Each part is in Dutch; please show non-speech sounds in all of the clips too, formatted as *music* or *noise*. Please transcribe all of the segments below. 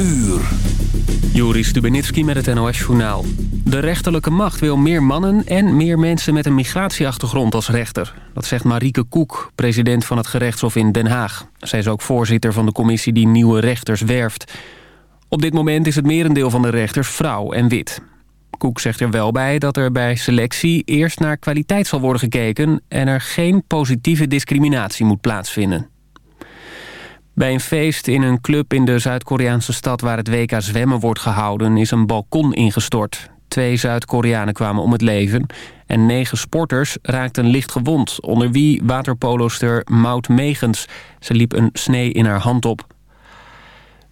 uur. Joris Stubenitski met het NOS-journaal. De rechterlijke macht wil meer mannen en meer mensen met een migratieachtergrond als rechter. Dat zegt Marieke Koek, president van het gerechtshof in Den Haag. Zij is ook voorzitter van de commissie die nieuwe rechters werft. Op dit moment is het merendeel van de rechters vrouw en wit. Koek zegt er wel bij dat er bij selectie eerst naar kwaliteit zal worden gekeken... en er geen positieve discriminatie moet plaatsvinden. Bij een feest in een club in de Zuid-Koreaanse stad waar het WK zwemmen wordt gehouden is een balkon ingestort. Twee Zuid-Koreanen kwamen om het leven en negen sporters raakten licht gewond, onder wie waterpoloster Maud Megens. Ze liep een snee in haar hand op.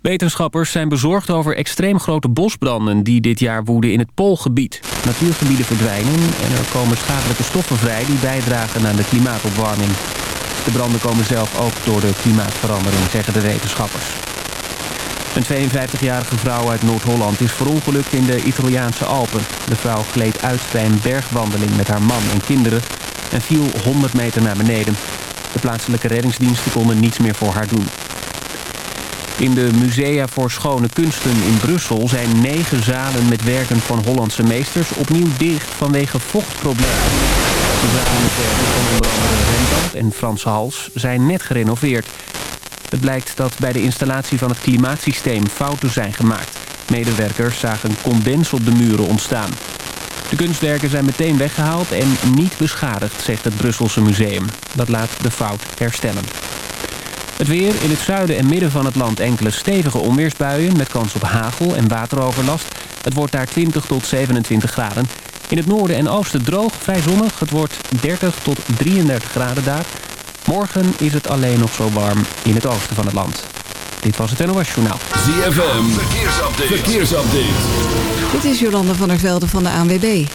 Wetenschappers zijn bezorgd over extreem grote bosbranden die dit jaar woeden in het Poolgebied. Natuurgebieden verdwijnen en er komen schadelijke stoffen vrij die bijdragen aan de klimaatopwarming. De branden komen zelf ook door de klimaatverandering, zeggen de wetenschappers. Een 52-jarige vrouw uit Noord-Holland is verongelukt in de Italiaanse Alpen. De vrouw gleed uit bij een bergwandeling met haar man en kinderen... en viel 100 meter naar beneden. De plaatselijke reddingsdiensten konden niets meer voor haar doen. In de Musea voor Schone Kunsten in Brussel zijn negen zalen met werken van Hollandse meesters opnieuw dicht vanwege vochtproblemen. De zalen met werken van onder en Frans Hals zijn net gerenoveerd. Het blijkt dat bij de installatie van het klimaatsysteem fouten zijn gemaakt. Medewerkers zagen condens op de muren ontstaan. De kunstwerken zijn meteen weggehaald en niet beschadigd, zegt het Brusselse museum. Dat laat de fout herstellen. Het weer in het zuiden en midden van het land enkele stevige onweersbuien... met kans op hagel en wateroverlast. Het wordt daar 20 tot 27 graden. In het noorden en oosten droog, vrij zonnig. Het wordt 30 tot 33 graden daar. Morgen is het alleen nog zo warm in het oosten van het land. Dit was het NOS Journaal. ZFM, verkeersupdate. verkeersupdate. Dit is Jolanda van der Velde van de ANWB.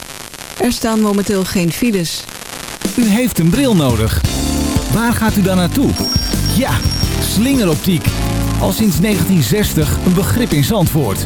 Er staan momenteel geen files. U heeft een bril nodig. Waar gaat u dan naartoe? Ja, slingeroptiek. Al sinds 1960 een begrip in Zandvoort.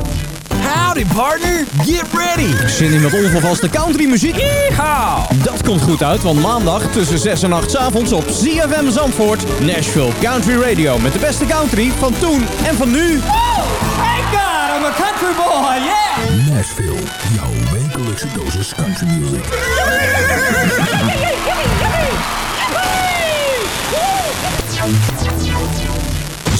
Howdy partner, get ready! Zin in wat ongevaste country muziek? Yeehaw! Dat komt goed uit, want maandag tussen 6 en 8 s avonds op ZFM Zandvoort... Nashville Country Radio met de beste country van toen en van nu. Thank God, I'm a country boy, yeah! Nashville, jouw wekelijkse dosis country music.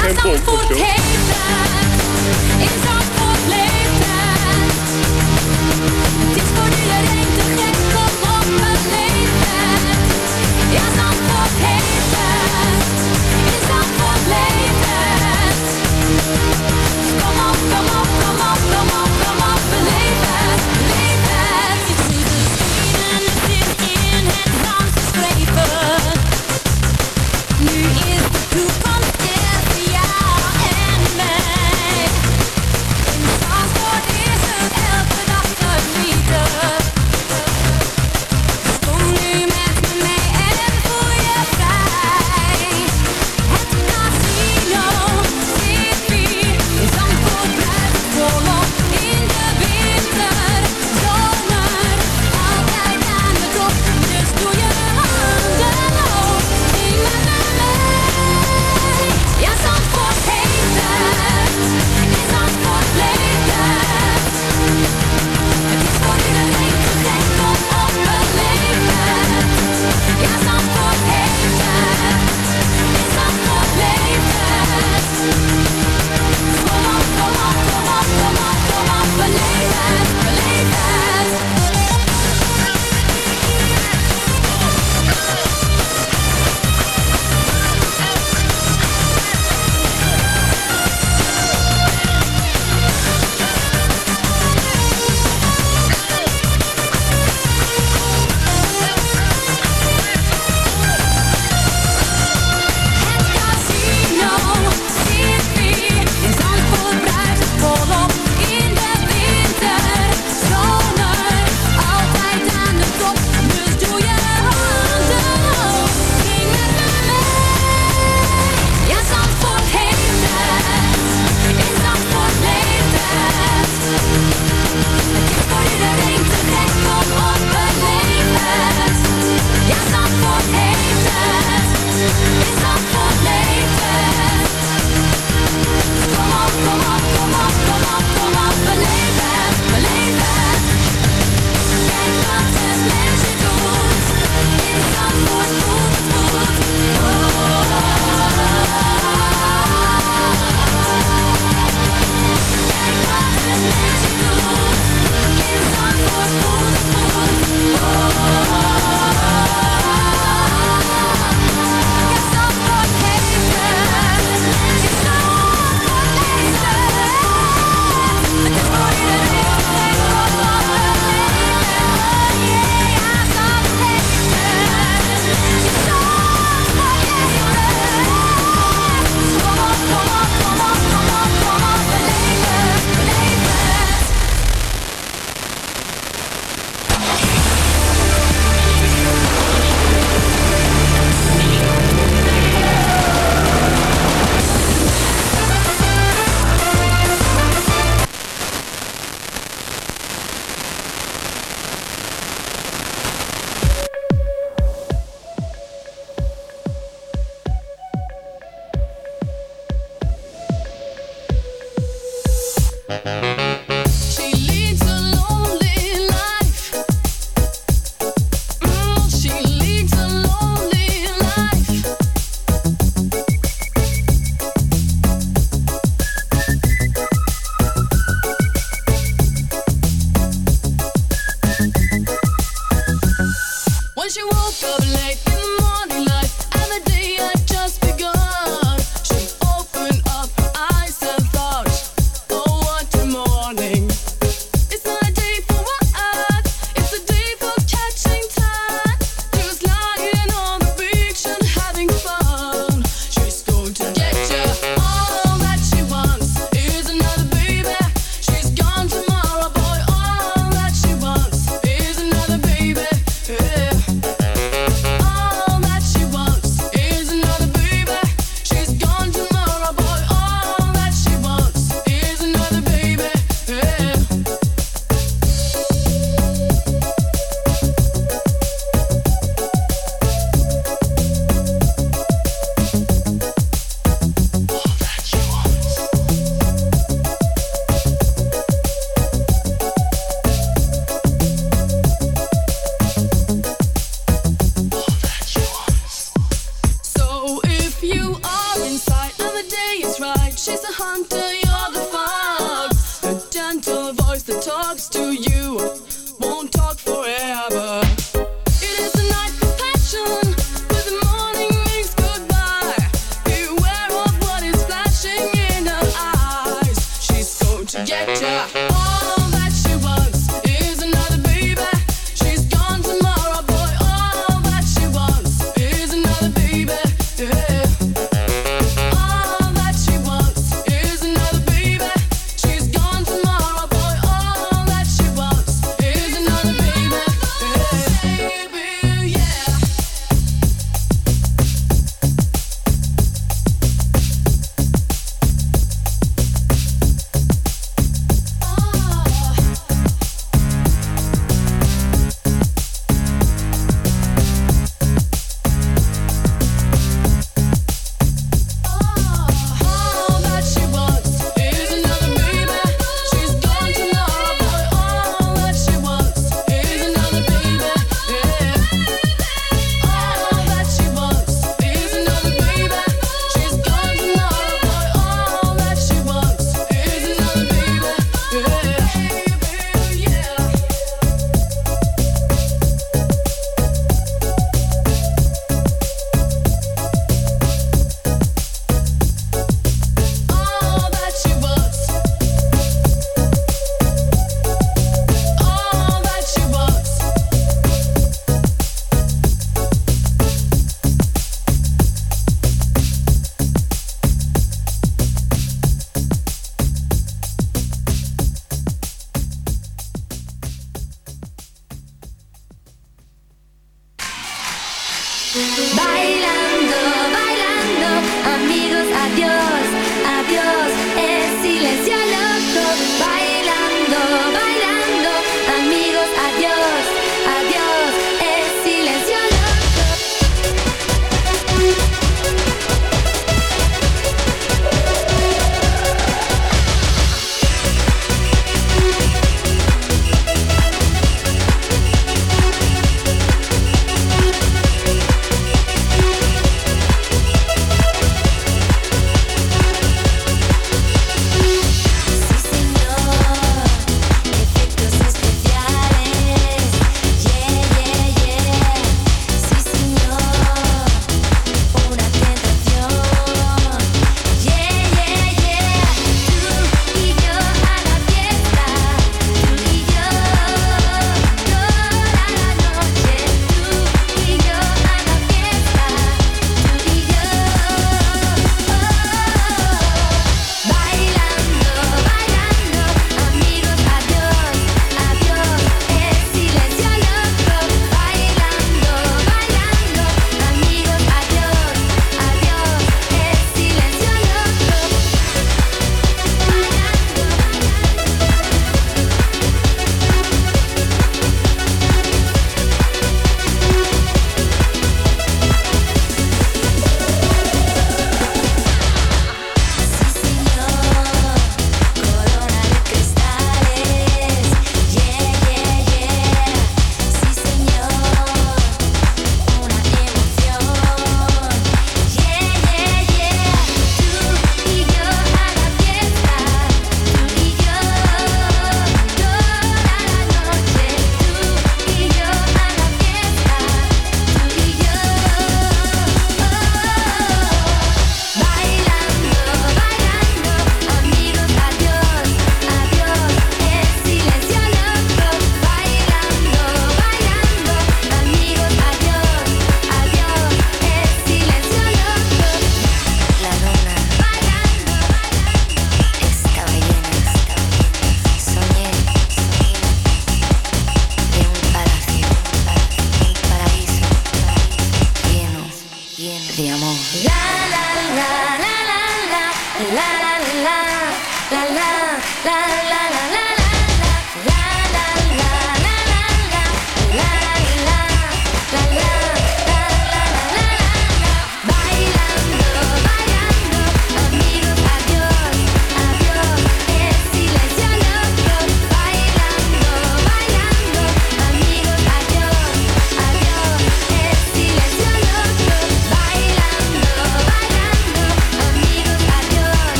geen pomp of zo.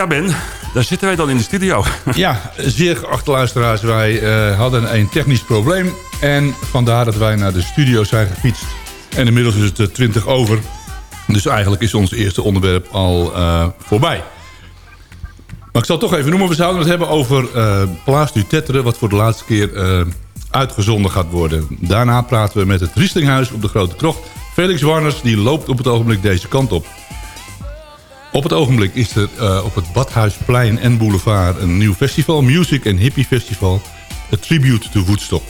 Ja, Ben, daar zitten wij dan in de studio. Ja, zeer geachte luisteraars. Wij uh, hadden een technisch probleem. En vandaar dat wij naar de studio zijn gefietst. En inmiddels is het 20 over. Dus eigenlijk is ons eerste onderwerp al uh, voorbij. Maar ik zal het toch even noemen. We zouden het hebben over uh, Plaats du Tetteren... wat voor de laatste keer uitgezonden gaat worden. Daarna praten we met het Rieslinghuis op de Grote Krocht. Felix Warners die loopt op het ogenblik deze kant op. Op het ogenblik is er uh, op het Badhuisplein en Boulevard... een nieuw festival, Music and Hippie Festival. A Tribute to Woodstock.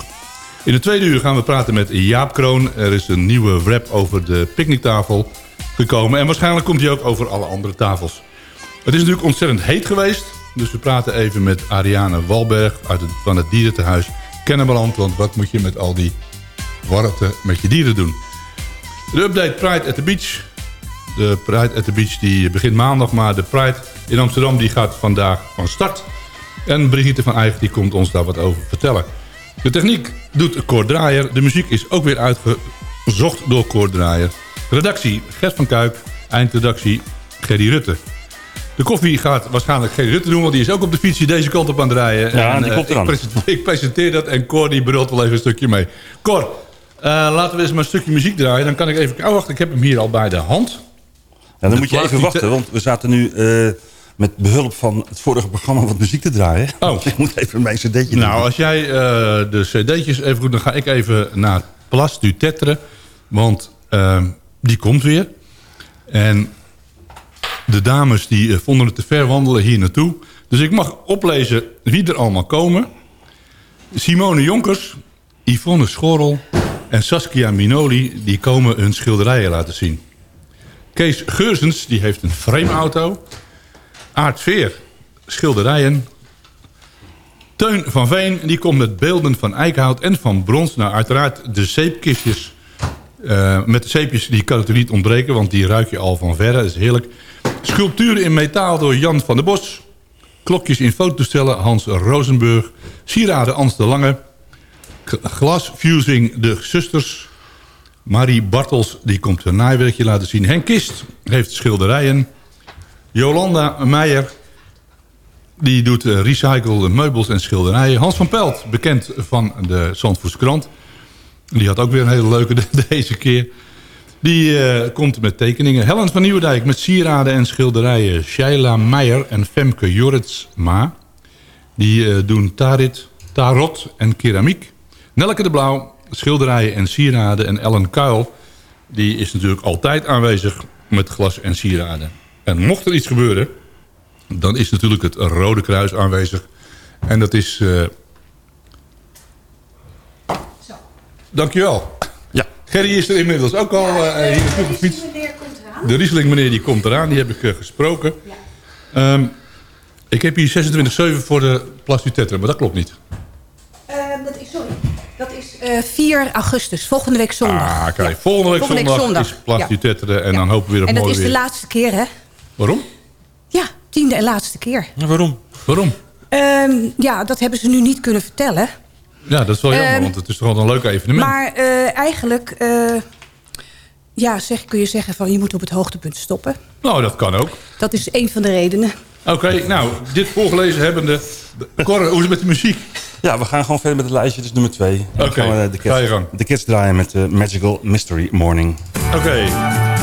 In de tweede uur gaan we praten met Jaap Kroon. Er is een nieuwe rap over de picknicktafel gekomen. En waarschijnlijk komt hij ook over alle andere tafels. Het is natuurlijk ontzettend heet geweest. Dus we praten even met Ariane Walberg uit het, van het dierentehuis Kennemerland. Want wat moet je met al die warmte met je dieren doen? De update Pride at the Beach. De Pride at the Beach die begint maandag. Maar de Pride in Amsterdam die gaat vandaag van start. En Brigitte van Eigen die komt ons daar wat over vertellen. De techniek doet Cor Draaier. De muziek is ook weer uitgezocht door Cor Draaier. Redactie Gert van Kuik. Eindredactie Gerry Rutte. De koffie gaat waarschijnlijk Gerry Rutte doen, want die is ook op de fiets deze kant op aan het rijden. Ja, en, die komt eraan. Ik presenteer, ik presenteer, dat en Cor die brult wel even een stukje mee. Cor, uh, laten we eens maar een stukje muziek draaien. Dan kan ik even... Oh, wacht, ik heb hem hier al bij de hand. Ja, dan moet je even wachten, want we zaten nu... Uh, met behulp van het vorige programma wat muziek te draaien. Oh. Dus ik moet even mijn cd'tje doen. Nou, als jij de cd'tjes even goed... dan ga ik even naar Place du Tetre. Want die komt weer. En de dames die vonden het te ver wandelen hier naartoe. Dus ik mag oplezen wie er allemaal komen. Simone Jonkers, Yvonne Schorrel en Saskia Minoli... die komen hun schilderijen laten zien. Kees Geursens die heeft een frameauto. Aart Veer, schilderijen. Teun van Veen die komt met beelden van eikenhout en van brons. Nou, uiteraard de zeepkistjes... Uh, met de zeepjes die kan het er niet ontbreken, want die ruik je al van verre. Dat is heerlijk. Sculpturen in metaal door Jan van der Bos. Klokjes in fototoestellen Hans Rosenburg. Sieraden Ans de Lange. Glasfusing de zusters. Marie Bartels die komt een naaiwerkje laten zien. Henk Kist heeft schilderijen. Jolanda Meijer die doet uh, recycle meubels en schilderijen. Hans van Pelt, bekend van de Zandvoortse krant. Die had ook weer een hele leuke *laughs* deze keer. Die uh, komt met tekeningen. Helen van Nieuwendijk met sieraden en schilderijen. Shaila Meijer en Femke Jorritsma. Die uh, doen tarit, tarot en keramiek. Nelke de Blauw, schilderijen en sieraden. En Ellen Kuil, die is natuurlijk altijd aanwezig met glas en sieraden. En mocht er iets gebeuren, dan is natuurlijk het Rode Kruis aanwezig. En dat is... Uh... Zo. Dankjewel. Ja. Gerry is er inmiddels ook al uh, hier naartoe gefietst. De Rieseling meneer die komt eraan, die heb ik uh, gesproken. Ja. Um, ik heb hier 26,7 voor de Plastutetra, maar dat klopt niet. 4 augustus, volgende week zondag. Ah, kijk, ja. volgende, week, volgende zondag week zondag is ja. en dan hopen we weer op En dat mooi is weer. de laatste keer, hè? Waarom? Ja, tiende en laatste keer. Ja, waarom? Waarom? Um, ja, dat hebben ze nu niet kunnen vertellen. Ja, dat is wel jammer, Um, want het is toch wel een leuk evenement. Maar uh, eigenlijk, uh, ja, zeg, kun je zeggen van je moet op het hoogtepunt stoppen. Nou, dat kan ook. Dat is een van de redenen. Oké, okay, nou, dit voorgelezen hebbende... Cor, hoe is het met de muziek? Ja, we gaan gewoon verder met het lijstje, dus nummer twee. Oké, okay, de kids, de kids draaien met uh, Magical Mystery Morning. Oké. Okay.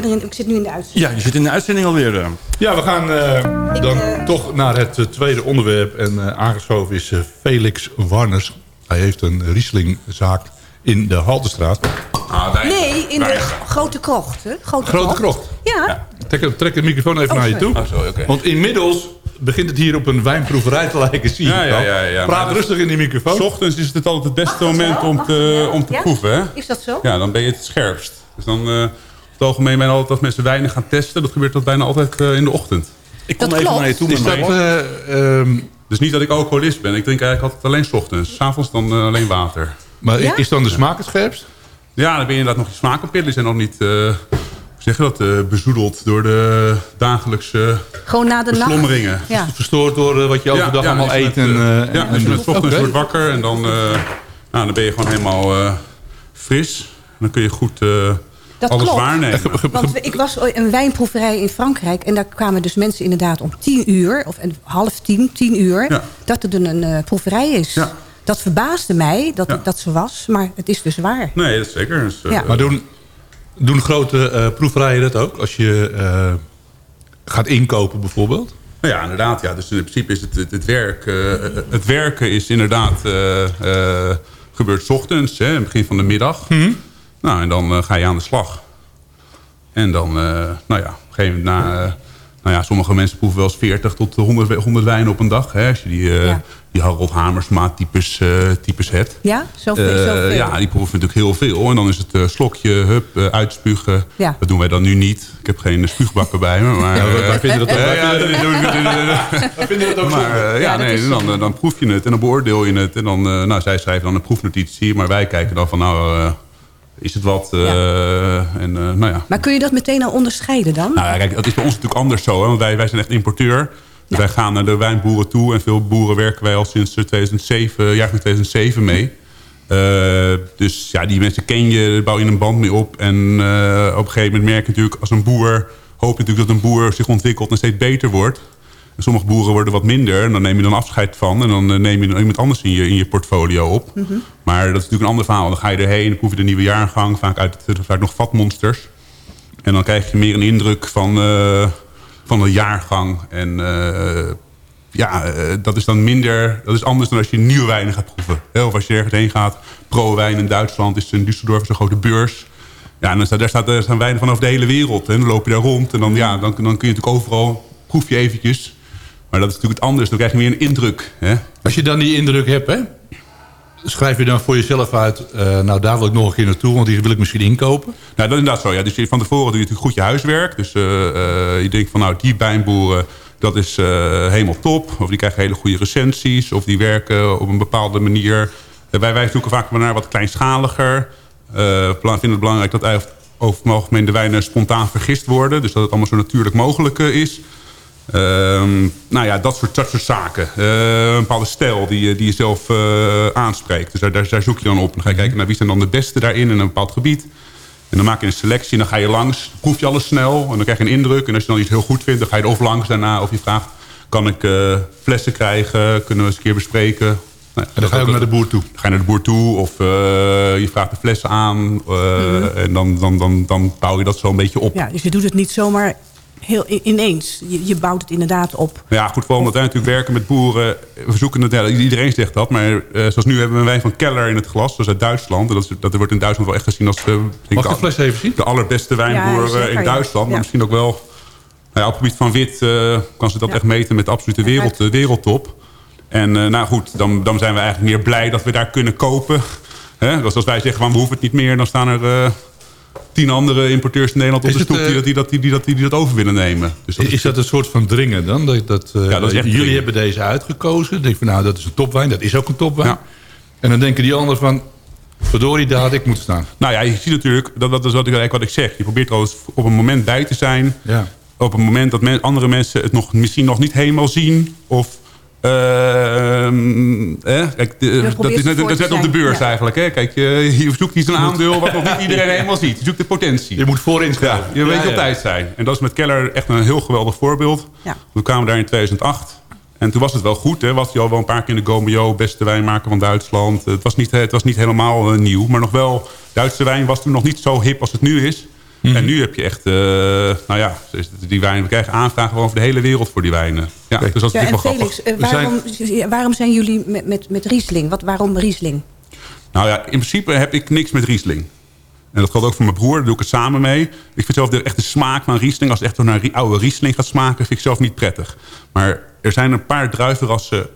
Verder in... Ik zit nu in de uitzending. Ja, je zit in de uitzending alweer. eh. Ja, we gaan eh, dan toch naar het eh, tweede onderwerp. En eh, aangeschoven is eh, Felix Warners. Hij heeft een Rieslingzaak in de Haltestraat. Nee, in de Grote Krocht. Hè? Grote, Grote Krocht. Ja. Trek, trek de microfoon even Oh, naar je toe. Oh, sorry, oké. Want inmiddels begint het hier op een wijnproeverij te lijken. Zie je Ja, ja, ja, ja. Praat rustig in die microfoon. S ochtends is het altijd het beste moment om te, om te Ja? proeven. Hè? Is dat zo? Ja, dan ben je het scherpst. Dus dan, eh, het algemeen ben je altijd als mensen wijnen gaan testen. Dat gebeurt dat bijna altijd eh, in de ochtend. Ik kom Dat even klopt. naar je toe Is dat... eh, ehm, Dus niet dat ik alcoholist ben. Ik drink eigenlijk altijd alleen 's ochtends. S'avonds dan eh, alleen water. maar Ja? is dan de smaak het scherpst? Ja, dan ben je inderdaad nog je smakenpillen. zijn nog niet, eh, zeg je dat, eh, bezoedeld door de dagelijkse Gewoon na de nacht. beslommeringen. Ja. Verstoord door wat je overdag allemaal als je eet. en, ja, en- als je ochtends wordt wakker en dan, eh, nou, dan ben je gewoon helemaal eh, fris. Dan kun je goed eh, Dat alles klopt. waarnemen. *laughs* Want ik was ooit een wijnproeverij in Frankrijk. En daar kwamen dus mensen inderdaad om tien uur. Of en half tien, tien uur. Ja. Dat er een eh, proeverij is. Ja. Dat verbaasde mij dat Ja. dat zo was. Maar het is dus waar. Nee, dat is zeker. Dus, eh, Ja. Maar doen, doen grote eh, proeverijen dat ook? Als je eh, gaat inkopen bijvoorbeeld? Nou ja, inderdaad. Ja. Dus in principe is het, het, het werk... eh, het werken is inderdaad... eh, eh, gebeurt 's ochtends, hè, in het begin van de middag. Nou, en dan eh, ga je aan de slag. En dan, eh, nou ja, op een gegeven moment na... eh, nou ja, sommige mensen proeven wel eens 40 tot 100, we- 100 wijnen op een dag. Hè, als je die, eh, Ja. die Harold Hamersma types, types hebt. Ja? Zoveel? Eh, zoveel. ja, die proeven natuurlijk heel veel. En dan is het slokje, hup, eh, uitspugen. Ja. Dat doen wij dan nu niet. Ik heb geen spuugbakken bij me. Maar, *laughs* Ja, wij- eh, vinden dat ook- ja, wij ja, *laughs* *laughs* vinden- dat ook maar, ja, nee, dan, dan proef je het en dan beoordeel je het. En dan, eh, nou, zij schrijven dan een proefnotitie. Maar wij kijken dan van, nou, eh, is het wat? eh, en, eh, nou ja. Maar kun je dat meteen al onderscheiden dan? Nou ja, kijk, dat is bij ons natuurlijk anders zo. Hè? Want wij, wij zijn echt importeur. Dus wij gaan naar de wijnboeren toe. En veel boeren werken wij al sinds eh, 2007, jaar 2007 mee. Eh, dus ja, die mensen ken je, daar bouw je een band mee op. En eh, op een gegeven moment merk je natuurlijk als een boer... hoop je natuurlijk dat een boer zich ontwikkelt en steeds beter wordt. En sommige boeren worden wat minder. En dan neem je dan afscheid van. En dan eh, neem je dan iemand anders in je, in je portfolio op. Mhm. Maar dat is natuurlijk een ander verhaal. Dan ga je erheen, dan proef je de nieuwe jaargang. Vaak uit, vaak nog vatmonsters. En dan krijg je meer een indruk van, eh, van de jaargang. En eh, ja, eh, dat is dan minder... Dat is anders dan als je nieuwe wijnen gaat proeven. Of als je ergens heen gaat. Pro-wijn in Duitsland is in Düsseldorf een grote beurs. Ja, en dan staat, daar, staat, staan wijnen van over de hele wereld. En dan loop je daar rond. En dan, ja, dan, dan kun je natuurlijk overal... Proef je eventjes. Maar dat is natuurlijk het anders. Dan krijg je meer een indruk. Hè? Als je dan die indruk hebt, hè, schrijf je dan voor jezelf uit... eh, nou, daar wil ik nog een keer naartoe, want die wil ik misschien inkopen. Nou, dat is inderdaad zo. Ja. Dus je- van tevoren doe je natuurlijk goed je huiswerk. Dus eh, eh, je denkt van nou, die wijnboeren, dat is helemaal top. Of die krijgen hele goede recensies. Of die werken op een bepaalde manier. Wij, wij zoeken vaak naar wat kleinschaliger. We vinden het belangrijk dat eigenlijk over het algemeen de wijnen spontaan vergist worden. Dus dat het allemaal zo natuurlijk mogelijk is. Ehm, nou ja, dat soort, dat soort zaken. Eh, een bepaalde stijl die, je- die je zelf eh, aanspreekt. Dus daar, daar, daar zoek je dan op. Dan ga je kijken naar wie zijn dan de beste daarin in een bepaald gebied. En dan maak je een selectie en dan ga je langs. Proef je alles snel en dan krijg je een indruk. En als je dan iets heel goed vindt, dan ga je er of langs daarna. Of je vraagt, kan ik eh, flessen krijgen? Kunnen we eens een keer bespreken? Nou, En dan ga je ook naar de boer toe. ga je naar de boer toe of eh, je vraagt de flessen aan. eh, Mhm. En dan, dan, dan, dan bouw je dat zo een beetje op. Ja, dus je doet het niet zomaar heel ineens. Je, je bouwt het inderdaad op. Ja, goed, vooral omdat wij natuurlijk werken met boeren. We zoeken het, ja, iedereen zegt dat. Maar eh, zoals nu hebben we een wijn van Keller in het glas. Dat is uit Duitsland. En dat, is, dat wordt in Duitsland wel echt gezien als... denk Mag ik de- de fles even zien? De allerbeste wijnboer Ja, eh, zeker, in ja. Duitsland. Maar misschien ook wel... Nou ja, op het gebied van wit eh, kan ze dat Ja. echt meten met de absolute wereld, wereldtop. En eh, nou goed, dan, dan zijn we eigenlijk meer blij dat we daar kunnen kopen. Hè? Dus als wij zeggen, van, we hoeven het niet meer... dan staan er eh, tien andere importeurs in Nederland op Is de het, stoep... eh, die, dat, die, dat, die, die dat over willen nemen. Dus Is, is dat een soort van dringen dan? Dat, dat, eh, Ja, dat is echt jullie dringen. hebben deze uitgekozen. Dan denk van nou, dat is een topwijn. Dat is ook een topwijn. Ja. En dan denken die anderen van... verdorie, daar had ik moeten staan. Nou ja, je ziet natuurlijk, dat, dat is wat ik, eigenlijk wat ik zeg. Je probeert er al eens op een moment bij te zijn. Ja. Op een moment dat men- andere mensen het nog, misschien nog niet helemaal zien. Of... ehm, eh, kijk, de- dat is net, dat is net te op de beurs ja. eigenlijk. Hè? Kijk, je, je zoekt niet een aandeel wat nog niet iedereen *laughs* helemaal ziet. Je zoekt de potentie. Je moet voorin Ja, schrijven. je weet op tijd zijn. En dat is met Keller echt een heel geweldig voorbeeld. Ja. We kwamen daar in 2008. En toen was het wel goed. Hè? Was hij al wel een paar keer in de Gomeo, beste wijnmaker van Duitsland. Het was niet, het was niet helemaal eh, nieuw. Maar nog wel, Duitse wijn was toen nog niet zo hip als het nu is. Mhm. En nu heb je echt, eh, nou ja, die wijn, we krijgen aanvragen gewoon over de hele wereld voor die wijnen. Ja, dus dat is Ja, en Felix, grappig. eh, waarom, zijn jullie met, met, met Riesling? Wat, waarom Riesling? Nou ja, in principe heb ik niks met Riesling. En dat geldt ook voor mijn broer, daar doe ik het samen mee. Ik vind zelf de echte smaak van Riesling... als het echt door naar oude Riesling gaat smaken... vind ik zelf niet prettig. Maar er zijn een paar druivenrassen...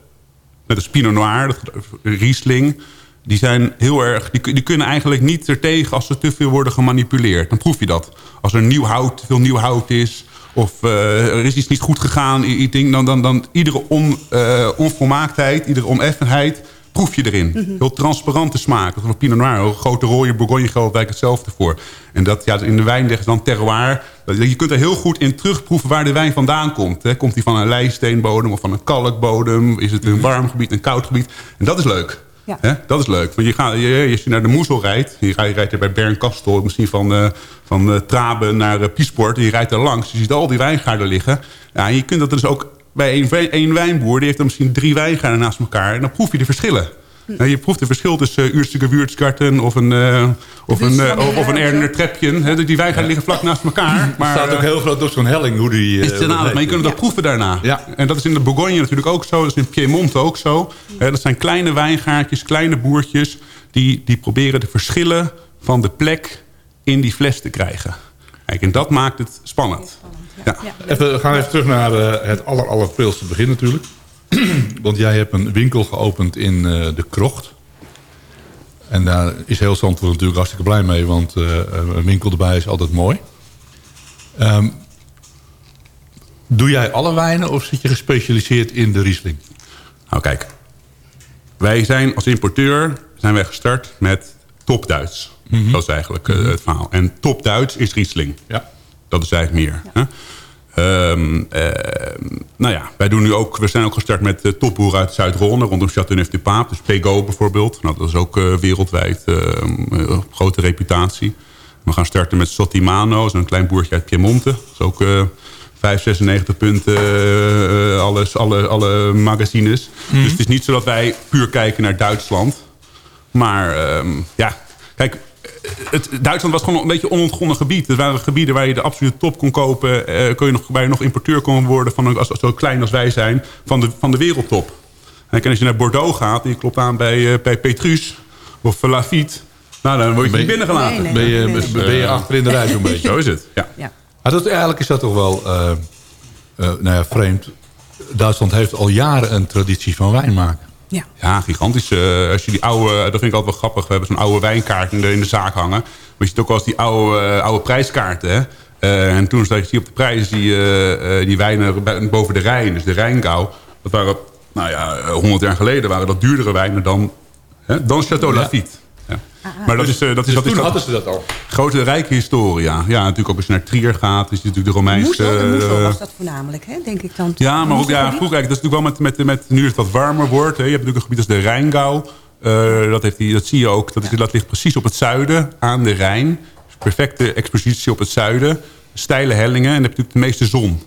met een Pinot Noir, dat, Riesling... die zijn heel erg... Die, die kunnen eigenlijk niet ertegen als ze te veel worden gemanipuleerd. Dan proef je dat. Als er nieuw hout, te veel nieuw hout is... of eh, er is iets niet goed gegaan... ding, dan, dan, dan iedere on, eh, onvolmaaktheid, iedere oneffenheid proef je erin. Heel transparante smaak. Dat is van Pinot Noir. Een grote rode Bourgogne geldt eigenlijk hetzelfde voor. En dat, ja, in de wijn leggen ze dan terroir. Je kunt er heel goed in terugproeven waar de wijn vandaan komt. Hè. Komt die van een lijsteenbodem of van een kalkbodem? Is het een warm gebied, een koud gebied? En dat is leuk. Ja. Dat is leuk. Want je gaat, je, als je naar de Moezel rijdt... je rijdt, je er bij Bernkastel... misschien van, eh van eh, Traben naar uh, Piesport... en je rijdt er langs. Je ziet al die wijngaarden liggen. Ja, en je kunt dat dus ook bij één wijnboer... die heeft dan misschien drie wijngaarden naast elkaar... en dan proef je de verschillen. Nou, je proeft het verschil tussen uh, Uurstuke Wuurtskarten... of een, uh, of een, uh, of een Trepjen. Hè? Die wijngaarden liggen vlak naast elkaar. Maar, staat ook heel groot op zo'n helling hoe die... Uh, is ten maar je kunt het ook proeven daarna. Ja. En dat is in de Bourgogne natuurlijk ook zo. Dat is in Piemonte ook zo. Hè, dat zijn kleine wijngaardjes, kleine boertjes... Die, die proberen de verschillen van de plek in die fles te krijgen. Kijk, en dat maakt het spannend. Ja. Even, we gaan even terug naar uh, het aller, allerveelste begin natuurlijk. *clears throat* Want jij hebt een winkel geopend in uh, de Krocht. En daar is heel Zandvoort natuurlijk hartstikke blij mee. Want uh, een winkel erbij is altijd mooi. Um, doe jij alle wijnen of zit je gespecialiseerd in de Riesling? Nou kijk, wij zijn als importeur zijn wij gestart met top Duits. Mm -hmm. Dat is eigenlijk uh, het verhaal. En top Duits is Riesling. Ja. Dat is eigenlijk meer. Ja. Um, uh, nou ja, wij doen nu ook, we zijn ook gestart met uh, topboeren uit Zuid-Ronde... rondom Châteauneuf-du-Pape. Dus Pego bijvoorbeeld. Nou, dat is ook uh, wereldwijd grote reputatie. We gaan starten met Sottimano. zo'n klein boertje uit Piemonte. Dat is ook 5, 96 punten, alles, alle, alle magazines. Mm -hmm. Dus het is niet zo dat wij puur kijken naar Duitsland. Maar um, ja, kijk, het, Duitsland was gewoon een beetje onontgonnen gebied. Het waren gebieden waar je de absolute top kon kopen. Uh, kon je nog, waar je nog importeur kon worden, van een, als, zo klein als wij zijn, van de, van de wereldtop. En als je naar Bordeaux gaat en je klopt aan bij, uh, bij Petrus of Lafitte... Nou, dan word je niet binnengelaten. Nee, nee, ben, je, ben je achter in de rij zo'n *laughs* beetje? Zo is het, ja. ja. Maar dat, eigenlijk is dat toch wel uh, uh, nou ja, vreemd. Duitsland heeft al jaren een traditie van wijn maken. Ja, ja gigantisch. Uh, als je die oude, dat vind ik altijd wel grappig. We hebben zo'n oude wijnkaart in de, in de zaak hangen. Maar je ziet ook wel eens die oude, oude prijskaarten. Hè? en toen zie je op de prijs die, die wijnen boven de Rijn. Dus de Rijngau. Dat waren, nou ja, honderd jaar geleden waren dat duurdere wijnen dan, hè, dan Château Lafite. Ja. Maar dat is, uh, dat is, dus dat is toen dat, hadden ze dat al. Grote rijke historie, ja. ja. natuurlijk ook als je naar Trier gaat, is natuurlijk de Romeinse... Moesel, Moesel was dat voornamelijk, hè, denk ik dan. Ja, maar ook, ja, vroeger, dat is natuurlijk wel met, met, met, nu het wat warmer wordt. Hè. Je hebt natuurlijk een gebied als de Rijngau. Uh, dat, heeft die, dat zie je ook, dat, is, dat ligt precies op het zuiden, aan de Rijn. Dus perfecte expositie op het zuiden. Steile hellingen en dan heb je natuurlijk de meeste zon.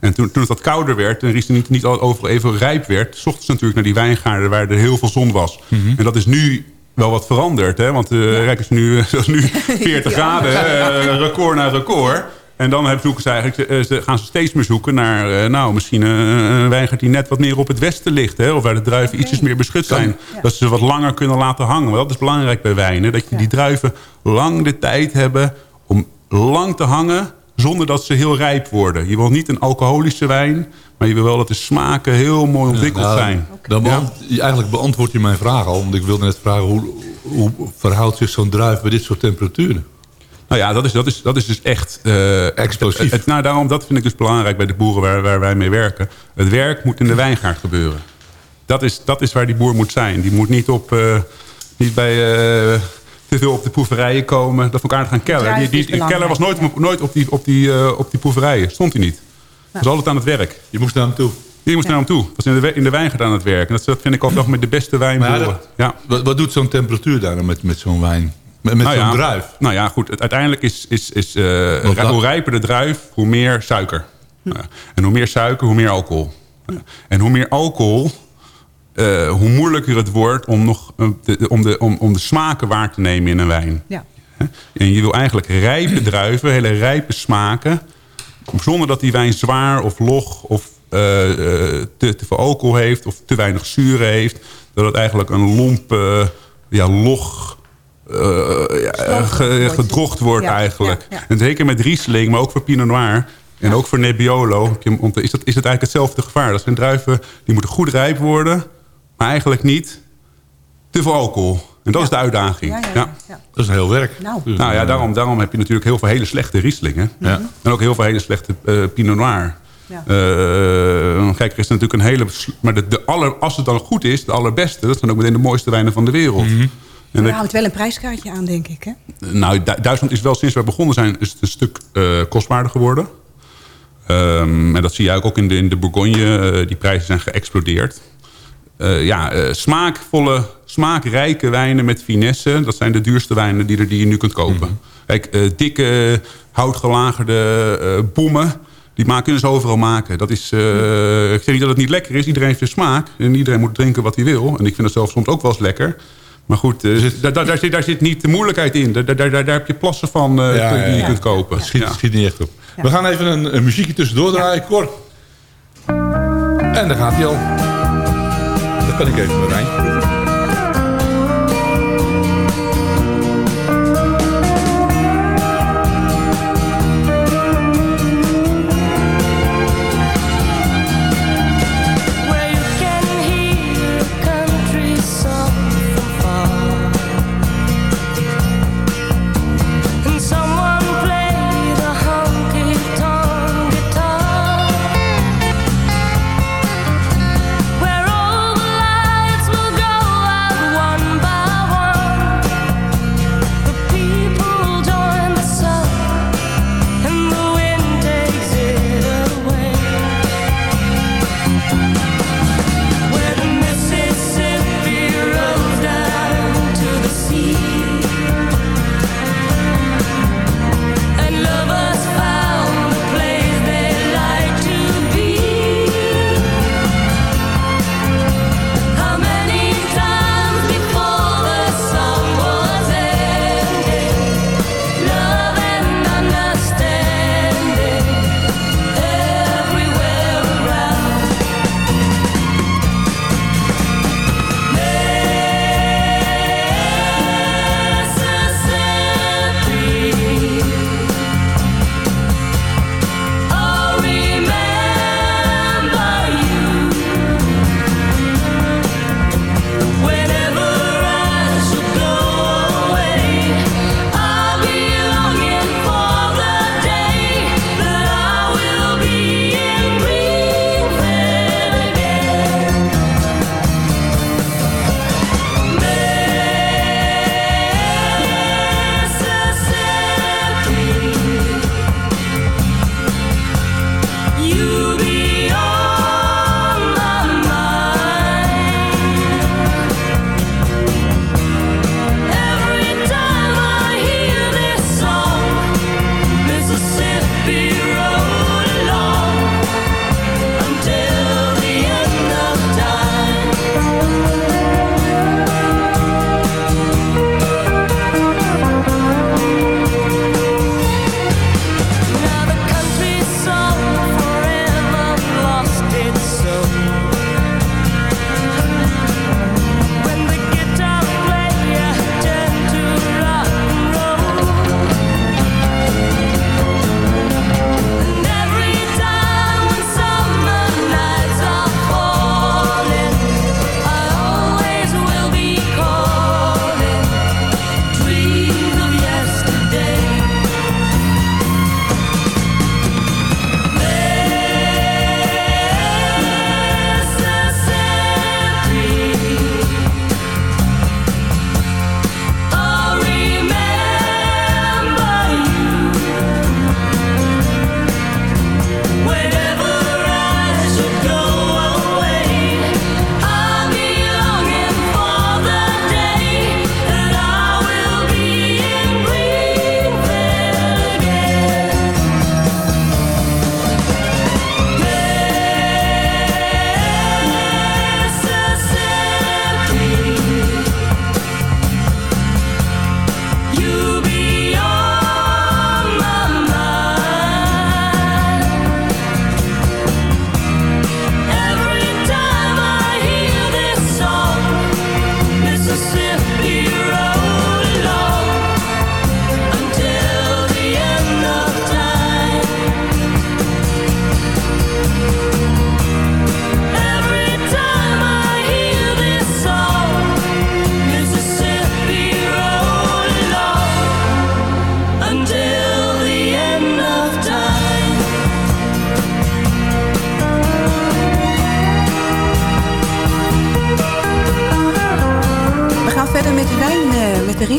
En toen, toen het wat kouder werd en Riesling niet, niet al- overal even rijp werd... zochten ze natuurlijk naar die wijngaarden waar er heel veel zon was. En dat is nu wel wat veranderd. Hè? Want de Rijk is nu, eh, *laughs* zoals nu *laughs* 40 graden, eh, *laughs* record na record. En dan hebben- zoeken ze eigenlijk, eh, ze gaan ze steeds meer zoeken naar... eh, nou, misschien een, wijngaard die net wat meer op het westen ligt. Hè? Of waar de druiven ietsjes meer beschut zijn. Dat ze ze wat langer kunnen laten hangen. Want dat is belangrijk bij wijnen. Dat je die druiven lang de tijd hebben om lang te hangen... zonder dat ze heel rijp worden. Je wil niet een alcoholische wijn... maar je wil wel dat de smaken heel mooi ontwikkeld Nou, zijn. Dan beant- Eigenlijk beantwoord je mijn vraag al. Want ik wilde net vragen, hoe, hoe verhoudt zich zo'n druif bij dit soort temperaturen? Nou ja, dat is, dat is, dat is dus echt... eh, Explosief. Het, nou, daarom, dat vind ik dus belangrijk bij de boeren waar, waar wij mee werken. Het werk moet in de wijngaard gebeuren. Dat is, dat is waar die boer moet zijn. Die moet niet, op, eh, niet bij eh, te veel op de proeverijen komen. Dat vond ik aardig aan Keller. Die, die, Keller was nooit, nooit op, die, op, die, eh, op die proeverijen. Stond hij niet. was altijd aan het werk. Je moest naar hem toe. Je moest naar hem toe. Was in de, we- in de wijngaard aan het werk. En dat, dat vind ik ook nog met de beste Maar ja, wijnboeren. Ja. Wat, wat doet zo'n temperatuur daar met, met zo'n wijn? Met, met Nou zo'n ja, druif? Nou ja, goed. Het, uiteindelijk is, is, is eh, hoe rijper de druif, hoe meer suiker. Ja. En hoe meer suiker, hoe meer alcohol. En hoe meer alcohol, eh, hoe moeilijker het wordt om, nog, eh, de, om, de, om, om de smaken waar te nemen in een wijn. Ja. En je wil eigenlijk rijpe *clears throat* druiven, hele rijpe smaken... zonder dat die wijn zwaar of log of eh, te, te veel alcohol heeft... of te weinig zuren heeft. Dat het eigenlijk een lomp, eh, ja, log... eh, ja, ge- gedroogd wordt Ja, eigenlijk. ja. En zeker met Riesling, maar ook voor Pinot Noir... en ook voor Nebbiolo is, dat, is het eigenlijk hetzelfde gevaar. Dat zijn druiven die moeten goed rijp worden... maar eigenlijk niet te veel alcohol. En dat is de uitdaging. Ja, ja, Ja. ja. Dat is een heel werk. Nou. Dus, Nou ja, eh, daarom, daarom heb je natuurlijk heel veel hele slechte Rieslingen. Ja. En ook heel veel hele slechte eh, Pinot Noir. Ja. Eh, kijk, er is natuurlijk een hele... Maar de, de aller, als het dan goed is, de allerbeste... dat zijn ook meteen de mooiste wijnen van de wereld. Mhm. En Maar dat- er hangt wel een prijskaartje aan, denk ik. Hè? nou, Du- Duitsland is wel sinds we begonnen zijn... is het een stuk eh, kostbaarder geworden. Ehm, en dat zie je ook in de, in de Bourgogne. eh, die prijzen zijn geëxplodeerd. Eh, ja, eh, smaakvolle, smaakrijke wijnen met finesse. Dat zijn de duurste wijnen die, er, die je nu kunt kopen. Kijk, eh, dikke, houtgelagerde eh bommen... die maken, kunnen ze overal maken. Dat is, eh, ik zeg niet dat het niet lekker is. Iedereen heeft zijn smaak. En iedereen moet drinken wat hij wil. En ik vind het zelf soms ook wel eens lekker. Maar goed, eh, daar, daar, daar, zit, daar zit niet de moeilijkheid in. Daar, daar, daar, daar heb je plassen van eh, Ja, ja, die je ja. kunt kopen. Schiet, schiet niet echt op. We gaan even een, een muziekje tussendoor draaien, Cor. En daar gaat hij al. Dat kan ik even.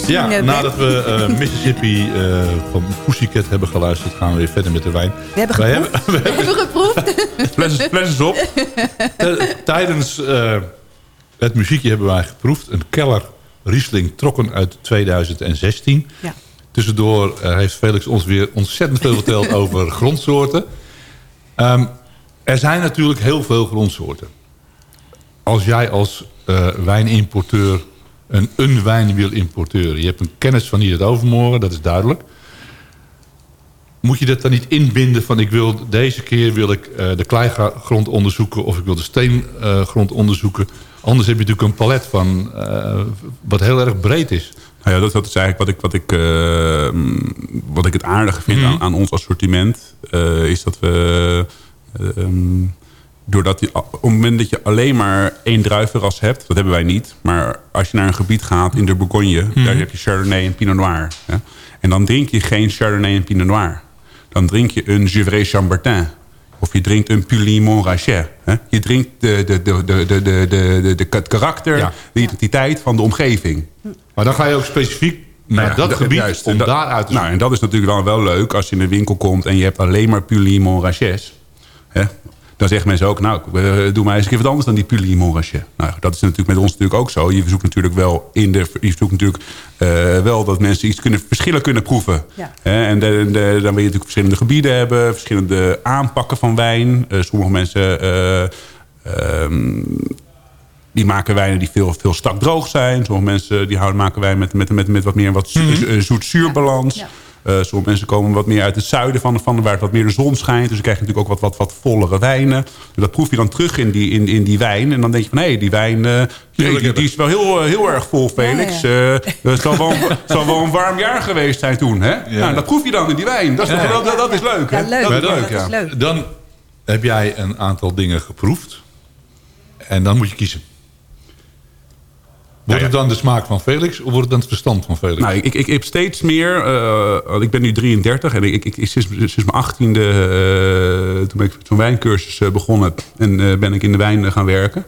Ja, eh, nadat we eh, Mississippi eh, van Pussycat hebben geluisterd... gaan we weer verder met de wijn. We hebben geproefd. hebben- *laughs* We hebben geproefd. *laughs* Fles, fles is op. Tijdens het muziekje hebben wij geproefd. Een Keller Riesling trokken uit 2016. Ja. Tussendoor heeft Felix ons weer ontzettend veel verteld *laughs* over grondsoorten. Ehm, er zijn natuurlijk heel veel grondsoorten. Als jij als wijnimporteur een, een wijn wil importeren... je hebt een kennis van hier het overmorgen, dat is duidelijk... moet je dat dan niet inbinden van... ik wil deze keer wil ik eh, de kleigrond onderzoeken... of ik wil de steengrond onderzoeken. Anders heb je natuurlijk een palet van eh, wat heel erg breed is. Nou ja, dat, dat is eigenlijk wat ik, wat ik, eh, wat ik het aardige vind Mhm. aan, aan ons assortiment. eh, is dat we... eh, ehm, doordat je, op het moment dat je alleen maar één druivenras hebt... dat hebben wij niet. Maar als je naar een gebied gaat in de Bourgogne... Mhm. daar heb je Chardonnay en Pinot Noir. Hè? En dan drink je geen Chardonnay en Pinot Noir. Dan drink je een Gevrey Chambertin. Of je drinkt een Puligny Montrachet. hè? Je drinkt de, de, de, de, de, de, de, de, de- het karakter, de identiteit van de omgeving. Maar dan ga je ook specifiek naar Nou ja, dat da- gebied juist. om daaruit te Nou, en dat is natuurlijk wel, wel leuk als je in de winkel komt... en je hebt alleen maar Puligny Montrachets. Dan zeggen mensen ook, nou, eh, doe maar eens een keer wat anders dan die Puligny Montrachet. Nou, dat is natuurlijk met ons natuurlijk ook zo. Je zoekt natuurlijk wel in de, je zoekt natuurlijk eh, wel dat mensen iets kunnen, verschillen kunnen proeven. Ja. En de, de- dan wil je natuurlijk verschillende gebieden hebben, verschillende aanpakken van wijn. Eh, sommige mensen eh, ehm, die maken wijnen die veel, veel strak droog zijn. Sommige mensen die houden, maken wijn met, met, met, met wat meer wat eh, zoet-zuurbalans. Eh, sommige mensen komen wat meer uit het zuiden van, van waar wat meer de zon schijnt. Dus dan krijg je natuurlijk ook wat, wat, wat vollere wijnen. Dus dat proef je dan terug in die, in, in die wijn. En dan denk je van, hé, die wijn eh, die, die, die is wel heel, eh, heel erg vol, Felix. Ja, Eh, het zal wel, het *laughs* zal wel een warm jaar geweest zijn toen, hè? Nou, dat proef je dan in die wijn. Dat is, Ja. toch- dat, dat is leuk, hè? Ja, leuk. Dat is Ja, leuk, dat ja. is leuk. Dan heb jij een aantal dingen geproefd. En dan moet je kiezen. Wordt het dan de smaak van Felix of wordt het dan het verstand van Felix? Nou, ik, ik, ik heb steeds meer... eh, ik ben nu 33 en ik, ik, ik, sinds, sinds mijn achttiende... eh toen ben ik zo'n wijncursus eh, begonnen... en eh, ben ik in de wijn gaan werken.